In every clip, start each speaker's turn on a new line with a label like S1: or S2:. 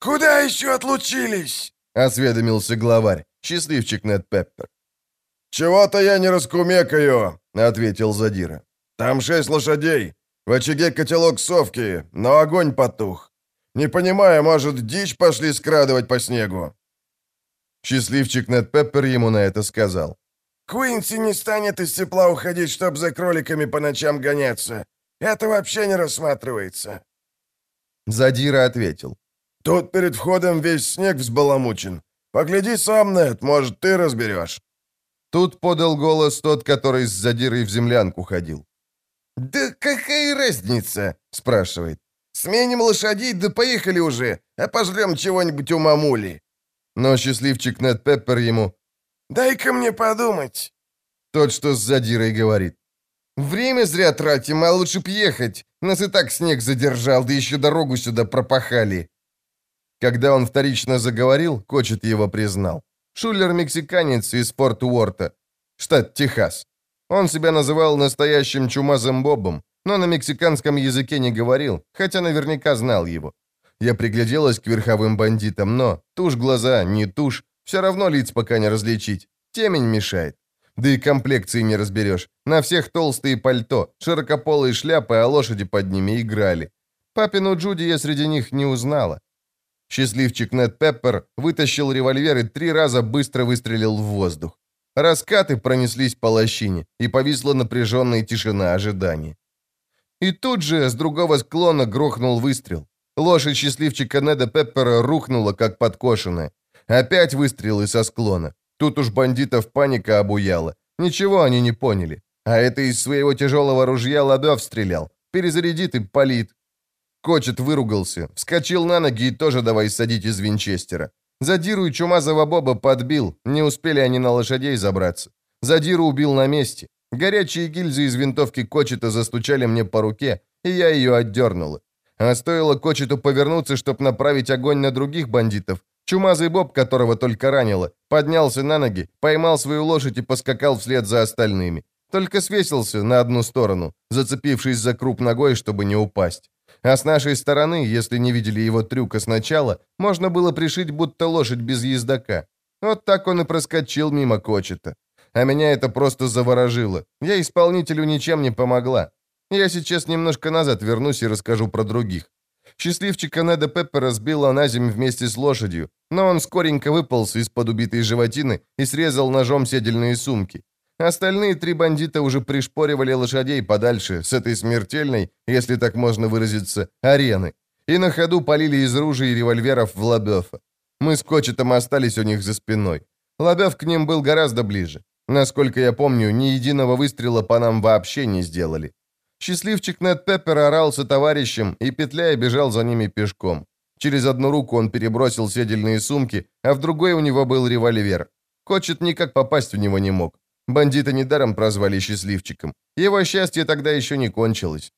S1: «Куда еще отлучились?» — осведомился главарь, счастливчик Нед Пеппер. «Чего-то я не раскумекаю», — ответил Задира. «Там шесть лошадей. В очаге котелок совки, но огонь потух. Не понимаю, может, дичь пошли скрадывать по снегу?» Счастливчик Нед Пеппер ему на это сказал. «Куинси не станет из тепла уходить, чтобы за кроликами по ночам гоняться. Это вообще не рассматривается». Задира ответил. «Тут перед входом весь снег взбаламучен. Погляди сам, Нед, может, ты разберешь». Тут подал голос тот, который с задирой в землянку ходил. «Да какая разница?» — спрашивает. «Сменим лошадей, да поехали уже, а пожрем чего-нибудь у мамули». Но счастливчик Нед Пеппер ему «Дай-ка мне подумать». Тот, что с задирой говорит. «Время зря тратим, а лучше б ехать. Нас и так снег задержал, да еще дорогу сюда пропахали». Когда он вторично заговорил, Кочет его признал. Шулер-мексиканец из Форт Уорта, штат Техас. Он себя называл настоящим чумазым Бобом, но на мексиканском языке не говорил, хотя наверняка знал его. Я пригляделась к верховым бандитам, но тушь глаза, не тушь, все равно лиц пока не различить. Темень мешает. Да и комплекции не разберешь. На всех толстые пальто, широкополые шляпы, а лошади под ними играли. Папину Джуди я среди них не узнала. Счастливчик Нед Пеппер вытащил револьвер и три раза быстро выстрелил в воздух. Раскаты пронеслись по лощине, и повисла напряженная тишина ожидания. И тут же с другого склона грохнул выстрел. Лошадь счастливчика Неда Пеппера рухнула, как подкошенная. Опять выстрелы со склона. Тут уж бандитов паника обуяла. Ничего они не поняли. А это из своего тяжелого ружья Ладов стрелял. Перезарядит и палит. Кочет выругался, вскочил на ноги и тоже давай садить из винчестера. Задиру и Чумазова Боба подбил, не успели они на лошадей забраться. Задиру убил на месте. Горячие гильзы из винтовки Кочета застучали мне по руке, и я ее отдернула. А стоило Кочету повернуться, чтобы направить огонь на других бандитов, Чумазый Боб, которого только ранило, поднялся на ноги, поймал свою лошадь и поскакал вслед за остальными. Только свесился на одну сторону, зацепившись за круп ногой, чтобы не упасть. А с нашей стороны, если не видели его трюка сначала, можно было пришить будто лошадь без ездока. Вот так он и проскочил мимо Кочета. А меня это просто заворожило. Я исполнителю ничем не помогла. Я сейчас немножко назад вернусь и расскажу про других. Счастливчика Неда Пеппера сбила на землю вместе с лошадью, но он скоренько выполз из-под убитой животины и срезал ножом седельные сумки. Остальные три бандита уже пришпоривали лошадей подальше с этой смертельной, если так можно выразиться, арены, и на ходу полили из ружей и револьверов в Лабёфа. Мы с Кочетом остались у них за спиной. Лабёв к ним был гораздо ближе. Насколько я помню, ни единого выстрела по нам вообще не сделали. Счастливчик Нед Пеппер орался товарищем и, петляя, бежал за ними пешком. Через одну руку он перебросил седельные сумки, а в другой у него был револьвер. Кочет никак попасть в него не мог. Бандита недаром прозвали счастливчиком. Его счастье тогда еще не кончилось.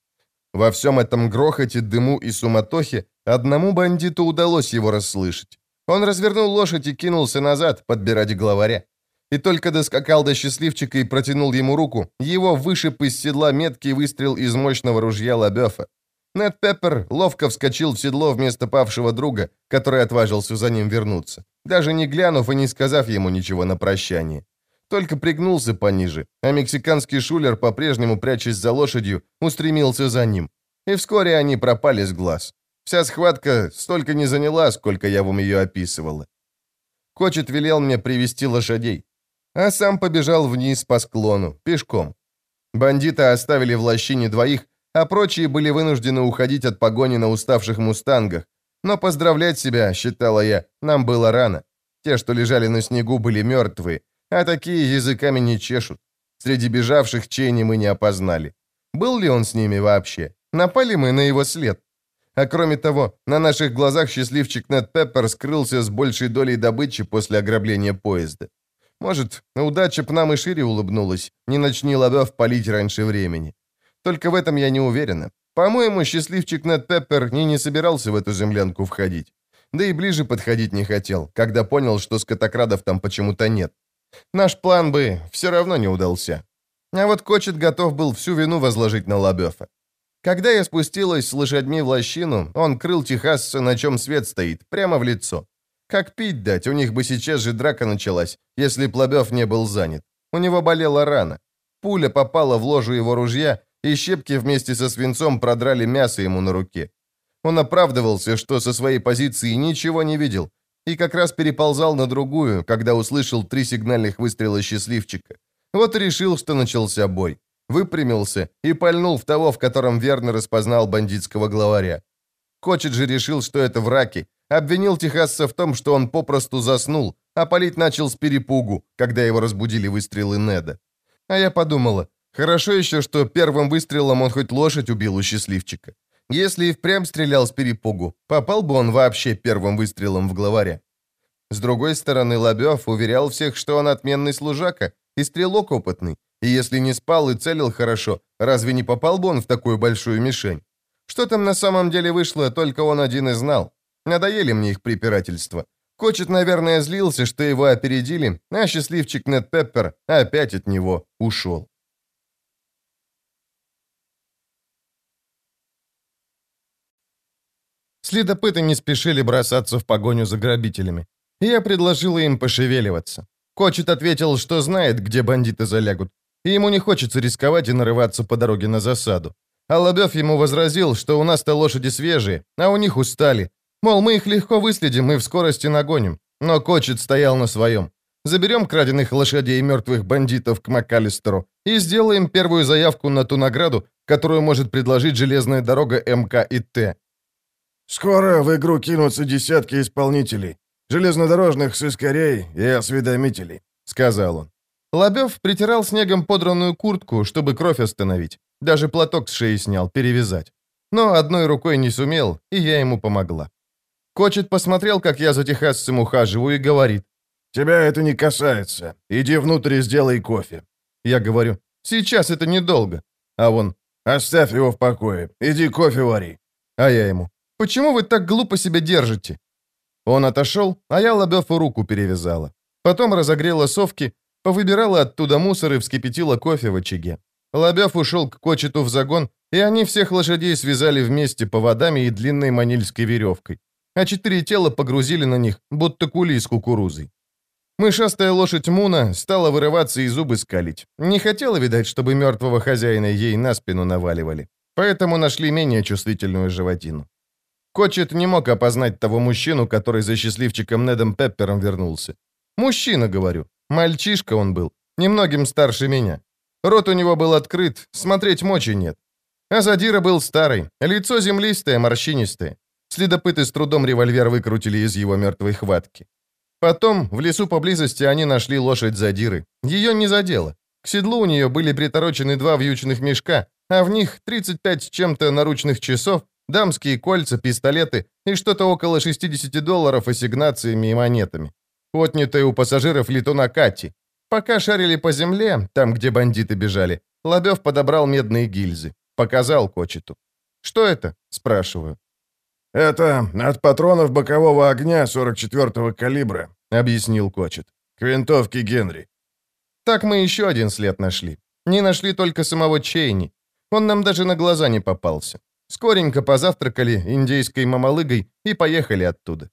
S1: Во всем этом грохоте, дыму и суматохе одному бандиту удалось его расслышать. Он развернул лошадь и кинулся назад подбирать главаря. И только доскакал до счастливчика и протянул ему руку, его вышиб из седла меткий выстрел из мощного ружья Лабёфа. Нед Пеппер ловко вскочил в седло вместо павшего друга, который отважился за ним вернуться, даже не глянув и не сказав ему ничего на прощание. Только пригнулся пониже, а мексиканский шулер, по-прежнему прячась за лошадью, устремился за ним. И вскоре они пропали с глаз. Вся схватка столько не заняла, сколько я вам ее описывала. Кочет велел мне привести лошадей а сам побежал вниз по склону, пешком. Бандиты оставили в лощине двоих, а прочие были вынуждены уходить от погони на уставших мустангах. Но поздравлять себя, считала я, нам было рано. Те, что лежали на снегу, были мертвые, а такие языками не чешут. Среди бежавших Чейни мы не опознали. Был ли он с ними вообще? Напали мы на его след. А кроме того, на наших глазах счастливчик Нед Пеппер скрылся с большей долей добычи после ограбления поезда. Может, удача б нам и шире улыбнулась, не начни Ладов палить раньше времени. Только в этом я не уверена. По-моему, счастливчик Нед Пеппер не, не собирался в эту землянку входить. Да и ближе подходить не хотел, когда понял, что скотокрадов там почему-то нет. Наш план бы все равно не удался. А вот Кочет готов был всю вину возложить на Лабёфа.
S2: Когда я спустилась с лошадьми в лощину, он крыл техасца, на чем свет стоит, прямо в лицо. Как пить дать, у них бы сейчас же драка началась, если б Лобёв не был занят. У него болела рана. Пуля попала в ложу его ружья, и щепки вместе со свинцом продрали мясо ему на руке. Он оправдывался, что со своей позиции ничего не видел, и как раз переползал на другую, когда услышал три сигнальных выстрела счастливчика. Вот и решил, что начался бой. Выпрямился и пальнул в того, в котором верно распознал бандитского главаря. Кочет же решил, что это враки, обвинил техасца в том, что он попросту заснул, а палить начал с перепугу, когда его разбудили выстрелы Неда. А я подумала, хорошо еще, что первым выстрелом он хоть лошадь убил у счастливчика. Если и впрямь стрелял с перепугу, попал бы он вообще первым выстрелом в главаря. С другой стороны, Лобёв уверял всех, что он отменный служака и стрелок опытный, и если не спал и целил хорошо, разве не попал бы он в такую большую мишень? Что там на самом деле вышло, только он один и знал. Надоели мне их препирательства. Кочет, наверное, злился, что его опередили, а счастливчик Нед Пеппер опять от него ушел. Следопыты не спешили бросаться в погоню за грабителями. Я предложила им пошевеливаться. Кочет ответил, что знает, где бандиты залягут, и ему не хочется рисковать и нарываться по дороге на засаду. А Лобёв ему возразил, что у нас-то лошади свежие, а у них устали. Мол, мы их легко выследим и в скорости нагоним. Но Кочет стоял на своем. Заберем краденных лошадей и мертвых бандитов к МакАлистеру и сделаем первую заявку на ту награду, которую может предложить железная дорога МК и Т.
S1: «Скоро в игру кинутся десятки исполнителей, железнодорожных сыскарей и осведомителей», — сказал он.
S2: Лобёв притирал снегом подранную куртку, чтобы кровь остановить. Даже платок с шеи снял, перевязать. Но одной рукой не сумел, и я ему помогла. Кочет посмотрел, как я за техасцем ухаживаю, и говорит.
S1: «Тебя это не касается. Иди внутрь и сделай кофе».
S2: Я говорю, «Сейчас это недолго». А он,
S1: «Оставь его в покое. Иди кофе вари».
S2: А я ему, «Почему вы так глупо себя держите?» Он отошел, а я Лобёву руку перевязала. Потом разогрела совки, повыбирала оттуда мусор и вскипятила кофе в очаге. Лобёв ушел к кочету в загон, и они всех лошадей связали вместе поводами и длинной манильской веревкой, а четыре тела погрузили на них, будто кули с кукурузой. Мышастая лошадь Муна стала вырываться и зубы скалить. Не хотела, видать, чтобы мертвого хозяина ей на спину наваливали. Поэтому нашли менее чувствительную животину. Кочет не мог опознать того мужчину, который за счастливчиком Недом Пеппером вернулся. Мужчина, говорю. Мальчишка он был, немногим старше меня. Рот у него был открыт, смотреть мочи нет. А Задира был старый, лицо землистое, морщинистое. Следопыты с трудом револьвер выкрутили из его мертвой хватки. Потом, в лесу поблизости, они нашли лошадь Задиры. Ее не задело. К седлу у нее были приторочены два вьючных мешка, а в них 35 с чем-то наручных часов, дамские кольца, пистолеты и что-то около 60 долларов ассигнациями и монетами. Отнятые у пассажиров летуна Кати. Пока шарили по земле, там, где бандиты бежали, Лобёв подобрал медные гильзы. Показал Кочету. «Что это?» – спрашиваю.
S1: «Это от патронов бокового огня 44-го калибра», — объяснил Кочет. «К винтовке Генри».
S2: Так мы еще один след нашли. Не нашли только самого Чейни. Он нам даже на глаза не попался. Скоренько позавтракали индейской мамалыгой и поехали оттуда.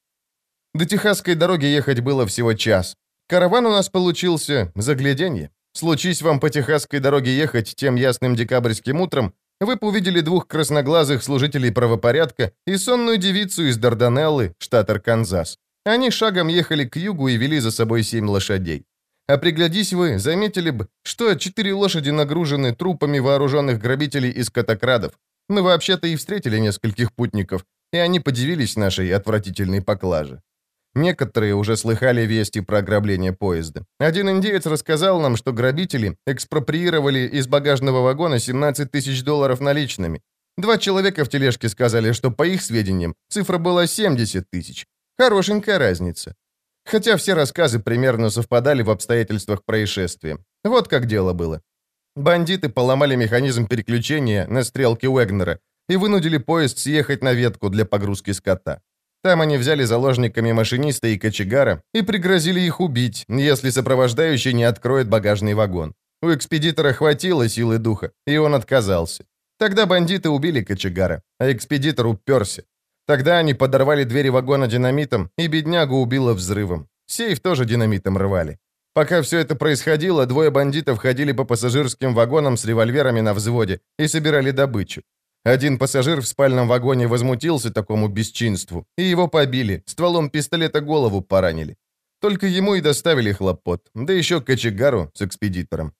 S2: До Техасской дороги ехать было всего час. Караван у нас получился загляденье. Случись вам по Техасской дороге ехать тем ясным декабрьским утром, вы бы увидели двух красноглазых служителей правопорядка и сонную девицу из Дарданеллы, штат Арканзас. Они шагом ехали к югу и вели за собой семь лошадей. А приглядись вы, заметили бы, что четыре лошади нагружены трупами вооруженных грабителей из катакрадов. Мы вообще-то и встретили нескольких путников, и они подивились нашей отвратительной поклаже. Некоторые уже слыхали вести про ограбление поезда. Один индеец рассказал нам, что грабители экспроприировали из багажного вагона 17 тысяч долларов наличными. Два человека в тележке сказали, что, по их сведениям, цифра была 70 тысяч. Хорошенькая разница. Хотя все рассказы примерно совпадали в обстоятельствах происшествия. Вот как дело было. Бандиты поломали механизм переключения на стрелке Уэгнера и вынудили поезд съехать на ветку для погрузки скота. Там они взяли заложниками машиниста и кочегара и пригрозили их убить, если сопровождающий не откроет багажный вагон. У экспедитора хватило силы духа, и он отказался. Тогда бандиты убили кочегара, а экспедитор уперся. Тогда они подорвали двери вагона динамитом, и беднягу убило взрывом. Сейф тоже динамитом рвали. Пока все это происходило, двое бандитов ходили по пассажирским вагонам с револьверами на взводе и собирали добычу. Один пассажир в спальном вагоне возмутился такому бесчинству, и его побили, стволом пистолета голову поранили. Только ему и доставили хлопот, да еще кочегару с экспедитором.